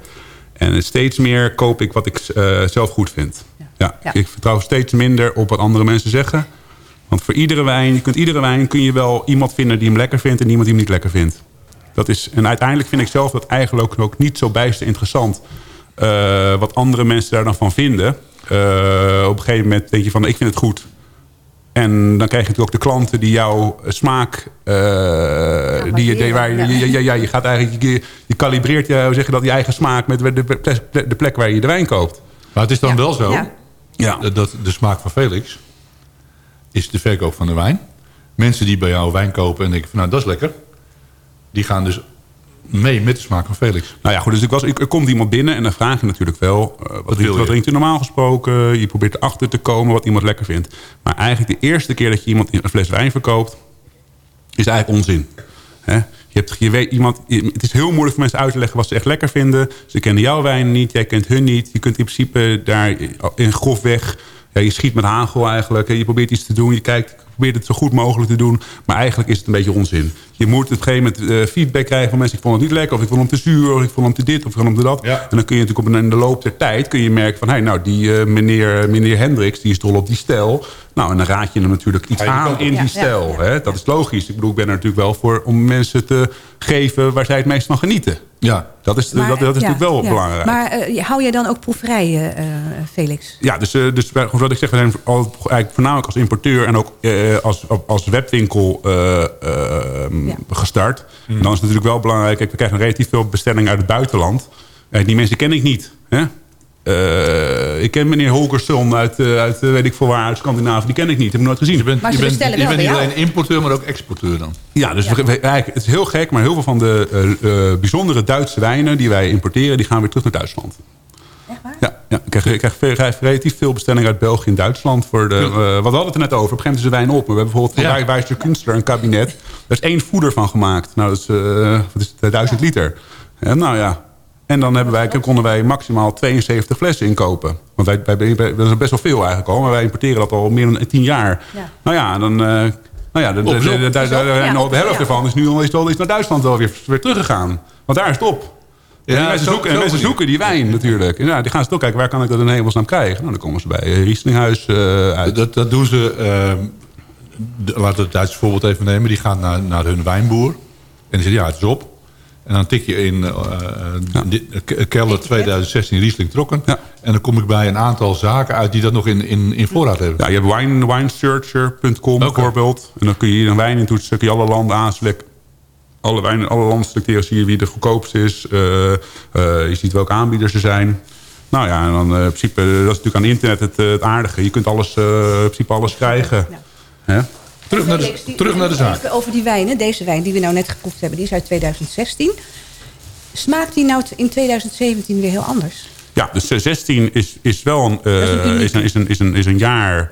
En steeds meer koop ik wat ik eh, zelf goed vind. Ja. Ja. Ik vertrouw steeds minder op wat andere mensen zeggen. Want voor iedere wijn, je kunt iedere wijn... kun je wel iemand vinden die hem lekker vindt... en iemand die hem niet lekker vindt. Dat is, en uiteindelijk vind ik zelf dat eigenlijk ook, ook niet zo bijster interessant... eh, wat andere mensen daar dan van vinden. Eh, op een gegeven moment denk je van, ik vind het goed. En dan krijg je natuurlijk ook de klanten die jouw smaak... eh, die, waar, je- ja. ja, ja, ja, je gaat eigenlijk... Je, je kalibreert je, hoe zeg je dat, je eigen smaak... met de, de, de plek waar je de wijn koopt. Maar het is dan Ja. wel zo Ja. Ja. dat- dat de smaak van Felix is de verkoop van de wijn. Mensen die bij jou wijn kopen en denken van nou dat is lekker. Die gaan dus mee met de smaak van Felix. Nou ja, goed, dus ik was, ik, er komt iemand binnen en dan vraag je natuurlijk wel... eh, wat, drinkt, je? wat drinkt u normaal gesproken? Je probeert erachter te komen wat iemand lekker vindt. Maar eigenlijk de eerste keer dat je iemand een fles wijn verkoopt... is eigenlijk onzin. Hè? Je hebt, je weet, iemand, het is heel moeilijk voor mensen uit te leggen wat ze echt lekker vinden. Ze kennen jouw wijn niet, jij kent hun niet. Je kunt in principe daar in grofweg... Ja, je schiet met hagel eigenlijk. Je probeert iets te doen, je kijkt, probeert het zo goed mogelijk te doen. Maar eigenlijk is het een beetje onzin. Je moet op een gegeven moment feedback krijgen van mensen... ik vond het niet lekker, of ik vond hem te zuur, of ik vond hem te dit, of ik vond hem te dat. Ja. En dan kun je natuurlijk op een, in de loop der tijd kun je merken van... Hey, nou, die eh, meneer, meneer Hendricks, die is dol op die stijl. Nou, en dan raad je hem natuurlijk iets aan in Ja, die stijl. ja. Hè? Dat is logisch. Ik bedoel, ik ben er natuurlijk wel voor om mensen te geven... waar zij het meest van genieten. Ja. Dat is, Maar, dat, dat is ja, natuurlijk wel ja. belangrijk. Maar eh, hou jij dan ook proeverijen, eh, Felix? Ja, dus, eh, dus wat ik zeg, we zijn al, eigenlijk voornamelijk als importeur en ook als, als webwinkel eh, eh, Ja. gestart. En dan is het natuurlijk wel belangrijk, kijk, we krijgen relatief veel bestellingen uit het buitenland. Eh, die mensen ken ik niet. Hè? Eh, ik ken meneer Holgersson uit, eh, uit eh, weet ik veel waar, uit Scandinavië. Die ken ik niet, heb ik nooit gezien. Je bent, Maar je bent, je bent niet alleen importeur, maar ook exporteur dan. Ja, dus we- we- eigenlijk, het is heel gek, maar heel veel van de eh, eh, bijzondere Duitse wijnen die wij importeren, die gaan weer terug naar Duitsland. Echt waar? Ja, ja ik krijg, ik krijg relatief veel bestellingen uit België en Duitsland. Voor de, eh, wat hadden we het er net over? Op een gegeven moment is de wijn op. Maar we hebben bijvoorbeeld van Ja. Wijster Kunstler een kabinet. Daar is één voeder van gemaakt. Nou, dat is, eh, wat is het, 1000 liter. En nou ja. En dan hebben wij, konden wij maximaal 72 flessen inkopen. Want wij, wij, wij- dat is best wel veel eigenlijk al. Maar wij importeren dat al meer dan 10 jaar. Ja. Nou ja, dan... eh, nou ja, de, de, de- de- en ja. helft ervan is nu al is het al is naar Duitsland wel weer, weer teruggegaan. Want daar is het op. Ja, Ja, mensen zo- zoeken, en mensen zoeken die wijn natuurlijk. En ja, die gaan ze toch kijken, waar kan ik dat in hemelsnaam krijgen? Nou, dan komen ze bij eh, Rieslinghuis eh, uit. Dat, dat doen ze... ehm, de- laten we het Duitse voorbeeld even nemen. Die gaan naar, naar hun wijnboer. En die zeggen, ja, het is op. En dan tik je in eh, eh, dit- K- Keller 2016 Riesling trokken. En dan kom ik bij een aantal zaken uit die dat nog in, in, in voorraad hebben. Ja, je hebt wine, winesearcher.com bijvoorbeeld. En dan kun je hier een wijn in toetsen. kun je alle landen aanselecteren. Alle, wijnen, alle landen selecteren, zie je wie de goedkoopste is. Eh, eh, je ziet welke aanbieders er zijn. Nou ja, en dan eh, in principe, dat is natuurlijk aan internet het, eh, het aardige. Je kunt alles, eh, in principe alles krijgen. Hè? Terug naar de, Felix, die- terug naar de zaak. Even over die wijnen. Deze wijn die we nou net geproefd hebben, die is uit 2016. Smaakt die nou in 2017 weer heel anders? Ja, dus eh, 16 is, is wel een, eh, is een unieke. is een, is een, is een, is een jaar...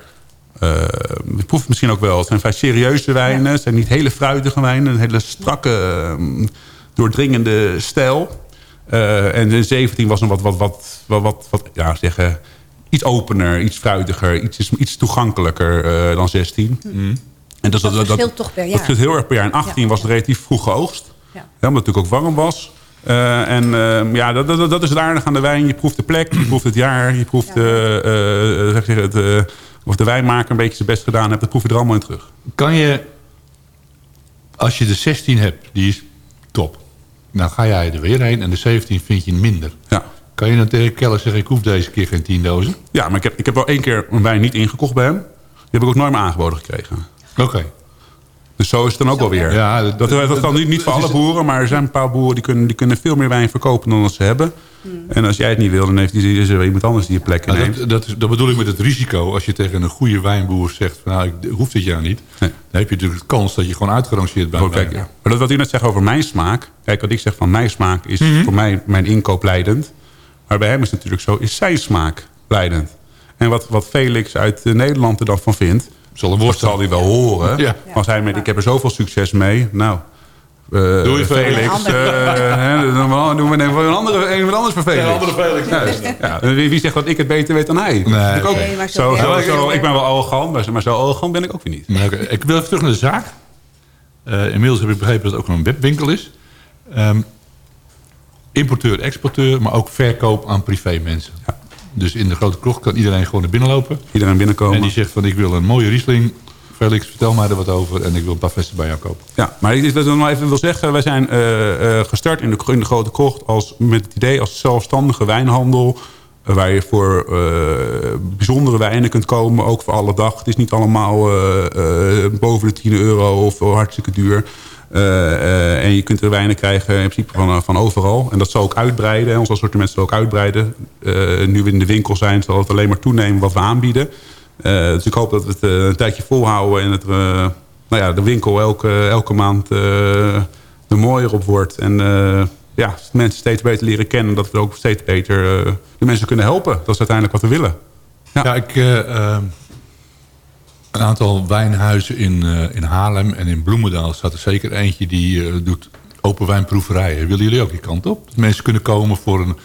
eh je proeft het misschien ook wel. Het zijn vrij serieuze wijnen. Het zijn niet hele fruitige wijnen. Een hele strakke, eh, doordringende stijl. Eh, en de 17 was een wat, wat, wat, wat, wat, wat ja, zeggen, iets opener, iets fruitiger, iets, iets toegankelijker eh, dan 16. En Dat verschilt toch per Dat jaar. verschilt heel erg per jaar. En 18 was het relatief vroege oogst. Ja. Ja, omdat het natuurlijk ook warm was. Eh, en eh, ja, dat, dat, dat is het aardige aan de wijn. Je proeft de plek, je proeft het jaar, je proeft eh, eh, zeg het, eh, of de wijnmaker een beetje zijn best gedaan heeft. Dat proef je er allemaal in terug. Kan je, als je de 16 hebt, die is top. Nou ga jij er weer heen en de 17 vind je minder. Ja. Kan je dan tegen Keller zeggen, ik hoef deze keer geen 10 dozen? Ja, maar ik heb, ik heb wel één keer een wijn niet ingekocht bij hem. Die heb ik ook nooit meer aangeboden gekregen. Oké. Dus zo is het dan ook wel weer. Ja, dat, dat, dat kan niet, niet voor alle boeren, maar er zijn een paar boeren die kunnen, die kunnen veel meer wijn verkopen dan dat ze hebben. En als jij het niet wil, dan heeft die, is er iemand anders die je plek inneemt. dat, dat, is- dat bedoel ik met het risico. Als je tegen een goede wijnboer zegt, van, nou, ik hoef dit jaar niet. Dan heb je natuurlijk de kans dat je gewoon uitgerangeerd bent. Oh, ja. Maar dat wat u net zegt over mijn smaak. Kijk, wat ik zeg van mijn smaak is Mhm. voor mij mijn inkoop leidend. Maar bij hem is het natuurlijk zo, is zijn smaak leidend. En wat, wat Felix uit eh, Nederland er dan van vindt... Zal, dat zal hij wel horen. Ja. Maar Als hij met, ik heb er zoveel succes mee. Nou, eh, Doe je Felix. Felix. eh, hè, dan doen we- een andere, een anders voor Felix. Een andere Felix. Ja, dus, ja, wie, zegt dat ik het beter weet dan hij? Ik ook. Nee, maar zo, zo- zo, Ja, zo- ik- ik ben wel arrogant, maar, maar zo arrogant ben ik ook weer niet. Maar Ik wil even terug naar de zaak. Eh, inmiddels heb ik begrepen dat het ook een webwinkel is. Ehm, importeur, exporteur, maar ook verkoop aan privé mensen. Dus in de grote krocht kan iedereen gewoon naar binnen lopen. Iedereen binnenkomen. En die zegt van ik wil een mooie Riesling. Felix, vertel mij er wat over en ik wil een paar flessen bij jou kopen. Ja, maar ik ik nog even wil zeggen. Wij zijn eh, eh, gestart in de, in de Grote Krocht als, met het idee als zelfstandige wijnhandel. eh, waar je voor bijzondere wijnen kunt komen. Ook voor alle dag. Het is niet allemaal boven de 10 euro of hartstikke duur. Eh, eh, en je kunt er wijnen krijgen in principe van, eh, van overal. En dat zal ook uitbreiden. Ons assortiment zal ook uitbreiden. Nu we in de winkel zijn zal het alleen maar toenemen wat we aanbieden. Dus ik hoop dat we het een tijdje volhouden. En dat we nou ja, de winkel elke, elke maand er mooier op wordt. En ja, mensen steeds beter leren kennen. Dat we ook steeds beter de mensen kunnen helpen. Dat is uiteindelijk wat we willen. Ja, ik, een aantal wijnhuizen in, eh, in Haarlem en in Bloemendaal staat er zeker eentje die eh, doet open wijnproeverijen. Willen jullie ook die kant op? Dat mensen kunnen komen voor een,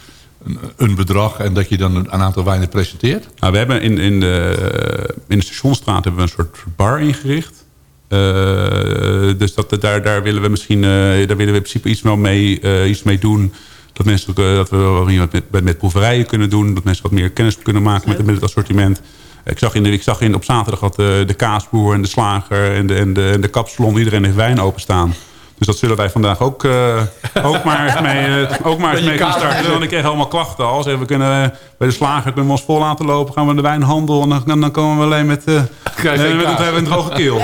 een, een bedrag en dat je dan een, aantal wijnen presenteert? Nou, we hebben in, in, de, in de Stationstraat hebben we een soort bar ingericht. Eh, dus dat, daar, daar willen we misschien eh, daar willen we in principe iets, wel mee, eh, iets mee doen. Dat, mensen, eh, dat we wat met, met, met proeverijen kunnen doen. Dat mensen wat meer kennis kunnen maken met, met het assortiment. Ik zag, in de, ik zag in, op zaterdag dat de, de kaasboer en de slager en de, en, de, en de kapsalon... iedereen heeft wijn openstaan. Dus dat zullen wij vandaag ook, eh, ook maar eens mee, eh, ook maar eens mee gaan starten. Want ik kreeg allemaal klachten al. Zeggen, we kunnen, eh, bij de slager kunnen we ons vol laten lopen. Gaan we de wijnhandel en dan, dan komen we alleen met, eh eh, met kaas. een, hebben we een droge keel.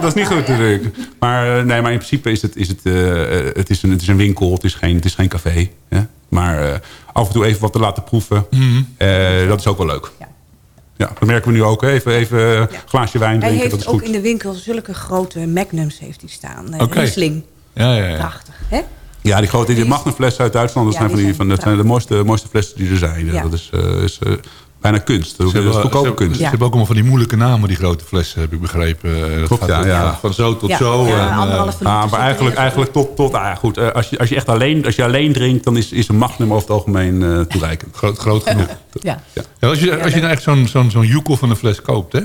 Dat is niet goed natuurlijk. Maar, eh, nee, maar in principe is het, is het, eh, eh, het, is een, het is een winkel. Het is geen, het is geen café. Hè? Maar eh, af en toe even wat te laten proeven. Mhm. eh, dat is ook wel leuk. Ja. dat merken we nu ook. Even, even een glaasje wijn Hij drinken, heeft dat is ook goed. in de winkel zulke grote magnums heeft hij staan. Eh, Oké. Riesling. Ja, ja, ja. Prachtig, hè? Ja, die grote die magnumflessen uit Duitsland, dat, Ja, zijn, van die van, dat zijn de mooiste, mooiste flessen die er zijn. Ja. Dat is, eh, is eh, bijna kunst. Dat is, goedkope ze, kunst. ze hebben ook allemaal van die moeilijke namen, die grote flessen, heb ik begrepen. Eh, Dat Klopt, gaat ja, van- ja. Van zo tot Ja, zo. ja, en, eh, Ah, maar eigenlijk, eigenlijk tot, tot ah, ja, goed. eh, als, je, als je echt alleen, als je alleen drinkt, dan is, is een magnum over het algemeen eh, toereikend. Groot, groot genoeg. Ja. Ja, als je, als je nou echt zo'n zo'n zo'n joekel van een fles koopt, hè?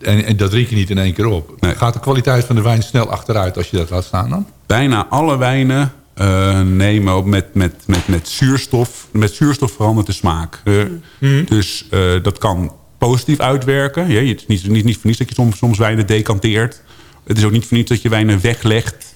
En, en dat drink je niet in één keer op. Gaat de kwaliteit van de wijn snel achteruit als je dat laat staan dan? Bijna alle wijnen eh, nemen op met, met, met, met zuurstof. Met zuurstof verandert de smaak. Eh, Mhm. Dus eh, dat kan positief uitwerken. Ja, het is niet, niet, niet voor niets dat je soms, soms wijnen decanteert. Het is ook niet voor niets dat je wijnen weglegt.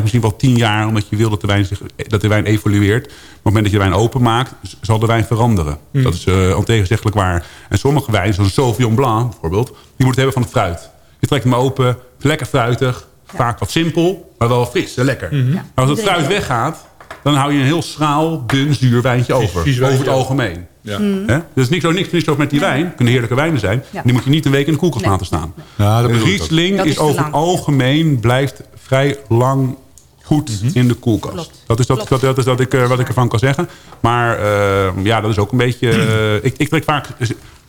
misschien wel tien jaar, omdat je wil dat de wijn, zich, dat de wijn evolueert. Maar op het moment dat je de wijn openmaakt, zal de wijn veranderen. Mhm. Dat is uh, ontegenzeggelijk waar. En sommige wijnen, zoals Sauvignon Blanc bijvoorbeeld... die moet het hebben van het fruit. Je trekt hem open, lekker fruitig. Vaak wat simpel, maar wel fris en lekker. Mhm. Maar als het fruit weggaat, dan hou je een heel schraal, dun, zuur wijntje over. vies wijntje. over het algemeen. Ja. Mm. Dus niks, zo, niks, met die wijn. Het kunnen heerlijke wijnen zijn. Ja. Die moet je niet een week in de koelkast Nee. laten staan. Ja, dat. Riesling Dat is, over het algemeen blijft vrij lang goed Mhm. in de koelkast. Klopt. Dat is, dat, Klopt. dat, dat is dat ik, eh, wat ik ervan kan zeggen. Maar eh, ja, dat is ook een beetje... eh, *clears throat* ik, ik trek vaak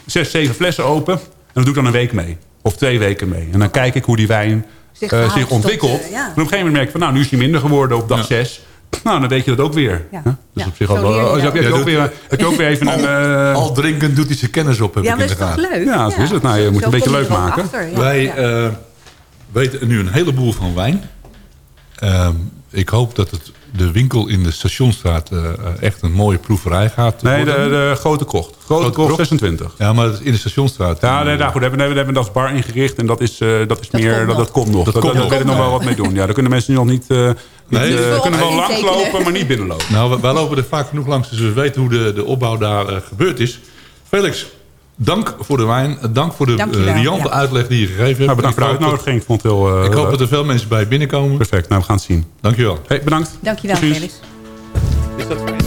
zes, zeven flessen open. En dat doe ik dan een week mee. Of twee weken mee. En dan kijk ik hoe die wijn Zich eh, zich tot, ontwikkelt. eh, ja. En op een gegeven moment merk ik van... nou, nu is hij minder geworden op dag Ja. zes. Nou, dan weet je dat ook weer. Ja. Dus Ja. op zich wel... je oh, dat. heb je Ja, ook weer, heb je ook weer even *laughs* een... eh, Al drinkend doet hij zijn kennis op, heb Ja, maar dat is toch leuk? Ja, zo is het. Nou, je moet Zo een beetje je leuk maken. achter, ja. Wij Ja. eh, weten nu een heleboel van wijn. Ehm, ik hoop dat het de winkel in de Stationstraat eh, eh, echt een mooie proeverij gaat Nee, de, de Grote Krocht. Grote, Grote Krocht Krocht? 26. Ja, maar het is in de Stationstraat. Ja, nee, daar, goed, we hebben, we hebben een bar ingericht en dat is, eh, dat is Dat meer, komt dat, nog. dat komt nog. Dat Dat, komt daar nog. willen we nog wel wat mee doen. Ja, daar kunnen mensen nog niet, eh Nee. wel kunnen wel even langs intekenen. lopen, maar niet binnenlopen. Nou, wij- lopen er vaak genoeg langs, dus we weten hoe de, de opbouw daar gebeurd is. Felix, dank voor de wijn. Dank voor de riante ja. uitleg die je gegeven hebt. Nou, bedankt voor de Ik hoop uitnodiging. Ik vond het heel... eh, dat- Ik hoop dat er veel mensen bij binnenkomen. Perfect, nou we gaan het zien. Dankjewel. Hey, bedankt. Dankjewel. Felix. Forty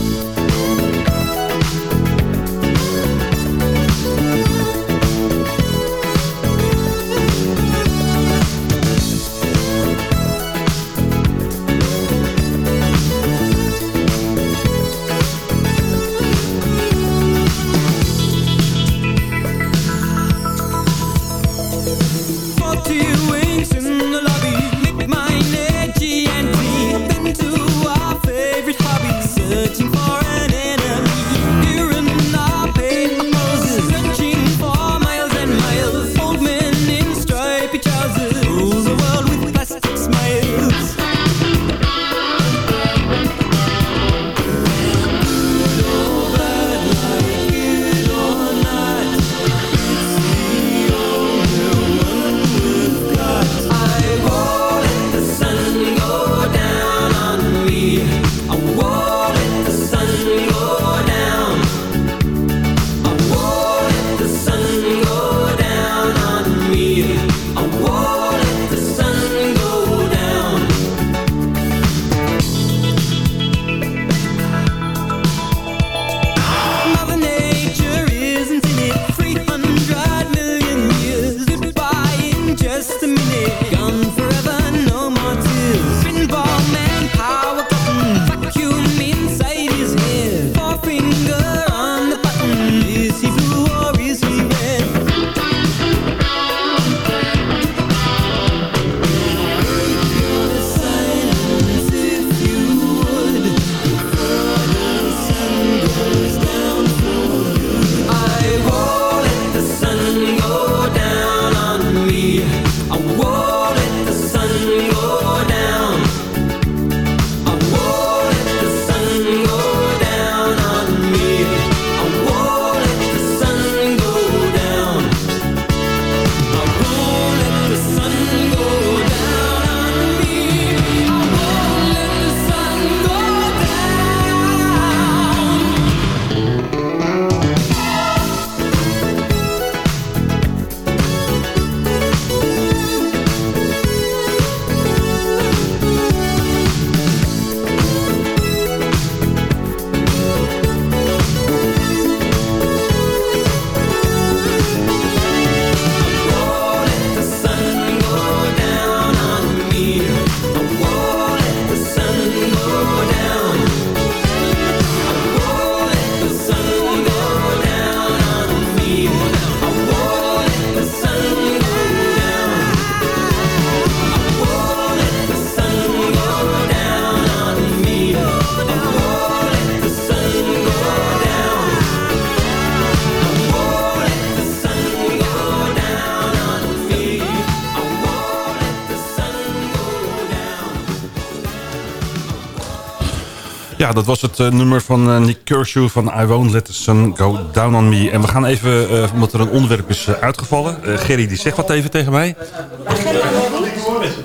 Ja, dat was het eh, nummer van eh, Nick Kershaw van I Won't Let the Sun Go Down On Me. En we gaan even, eh, omdat er een onderwerp is uitgevallen. Gerry die zegt wat even tegen mij.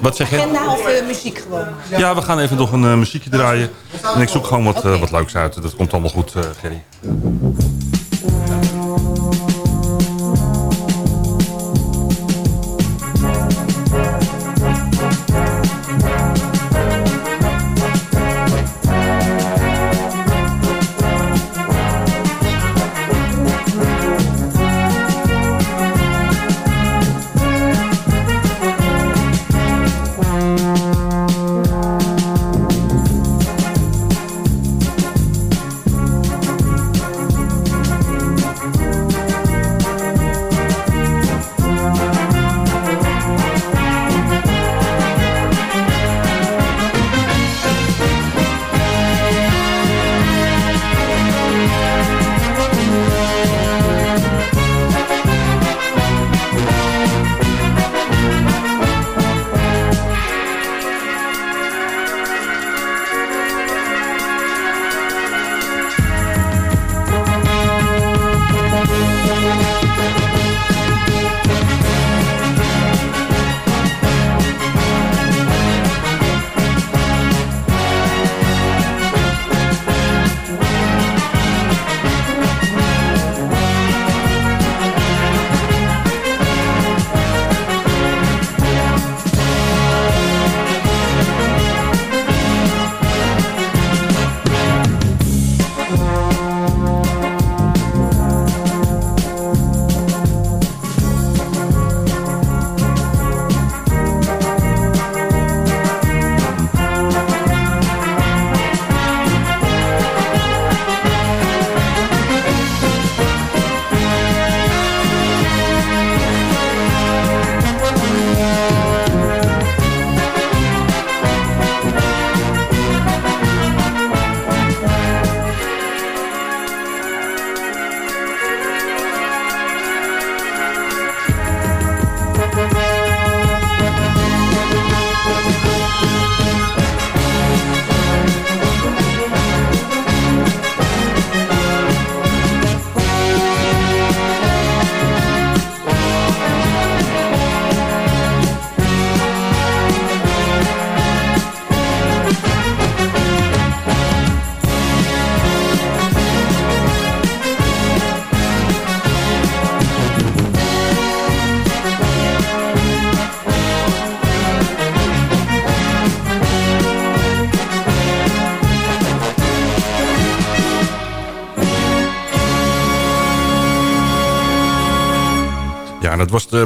Wat zeg je? Agenda of muziek gewoon? Ja, we gaan even nog een muziekje draaien. En ik zoek gewoon wat, wat leuks uit. Dat komt allemaal goed, Gerry.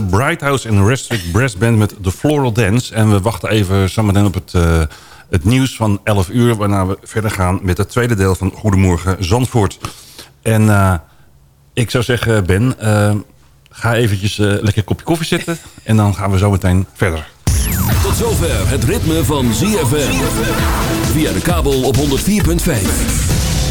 Bright House and Restrict Brass Band met The Floral Dance. En we wachten even zometeen op het, eh, het nieuws van 11 uur... waarna we verder gaan met het tweede deel van Goedemorgen Zandvoort. En eh, ik zou zeggen, Ben, eh, ga eventjes lekker kopje koffie zetten... en dan gaan we zo meteen verder. Tot zover het ritme van ZFM. Via de kabel op 104.5.